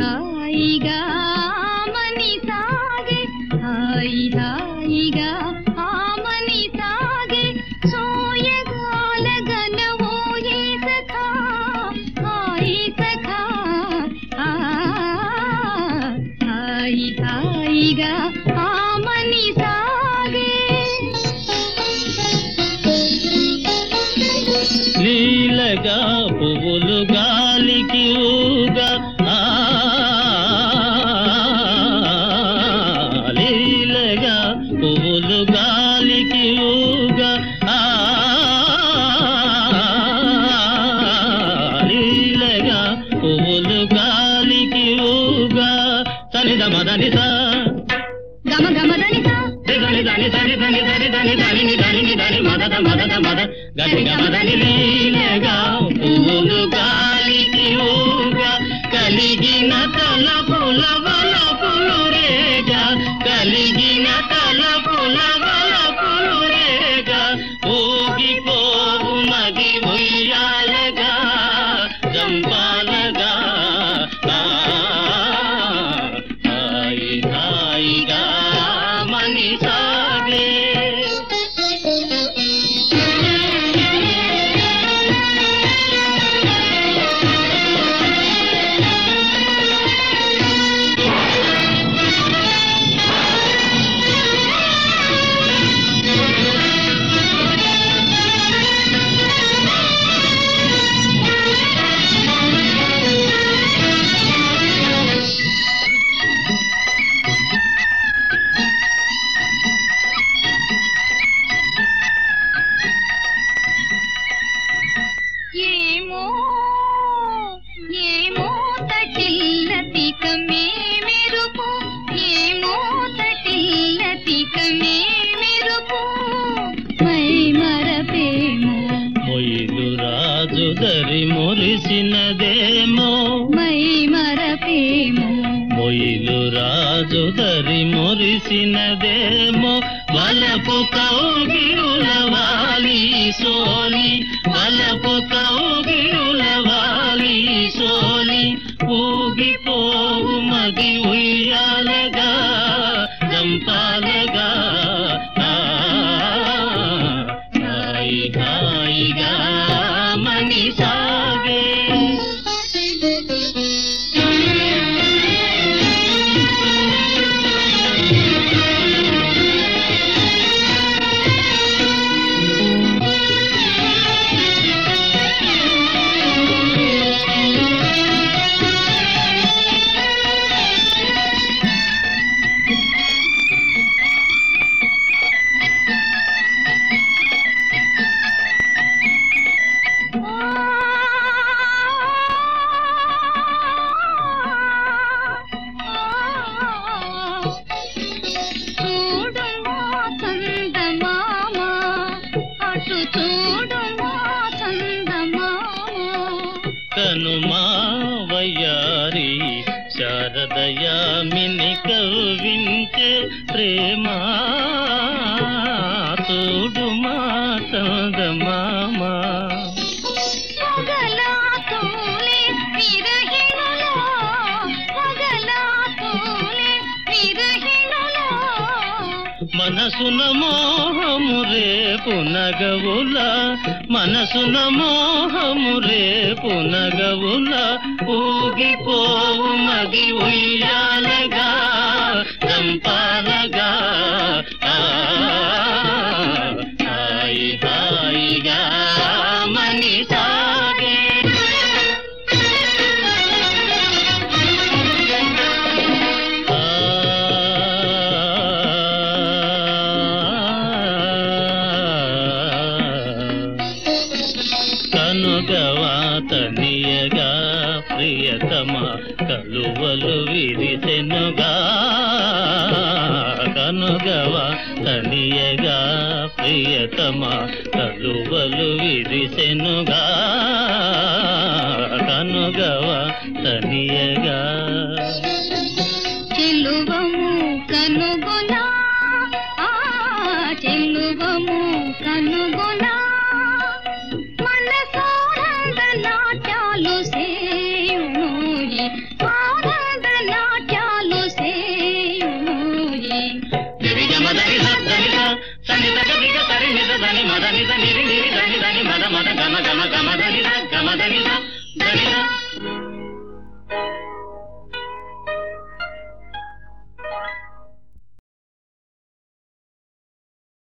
హాయిగా మని సాగే హాయి హాయిగా ఆమని సాగే. సోయగాల గనవో ఏ సఖా హాయి సఖా. హాయి హాయిగా నీలగా పువ్వులు గాలికి ఊ లీలగా పువ్వులు గాలికి ఊగా లీలగా పువ్వులు గాలికి ఊగా సనిద మదనిసా గమ గమ దనిసా దని దని దని దని దని దని దని ని దని ని దని మదద మదద మద గది గమదని లీలగా పువ్వులు హాయిగా మురిసినదేమో మై మరపేమో? మొయిలు రాజు దరి మురిసినదేమో? వలపు కౌగిరులవాలి సోలి వలపు కౌగిరులవాలి సోలి. ఊగిపోవు మది ఉయ్యాలగా జంపాలగా హృదయామిని కవ్వించే ప్రేమా చూడు మనసున మోహము రేపు నగవుల. మనసున మోహము రేపు నగవుల. ఊగిపోవు మది ఉయ్యాలగా చంపాలగా. తనియగా ప్రియతమ కలువలు విరిసెనుగా. కనుగవ తనియగా ప్రియతమ కలువలు విరిసెనుగా. కనుగవ తనియగా. చెలువము కనుగొనా నిజ దని మద నిజ నిరి నిరి దని దని మద మద గమ గమ గమ దని గమ దని దని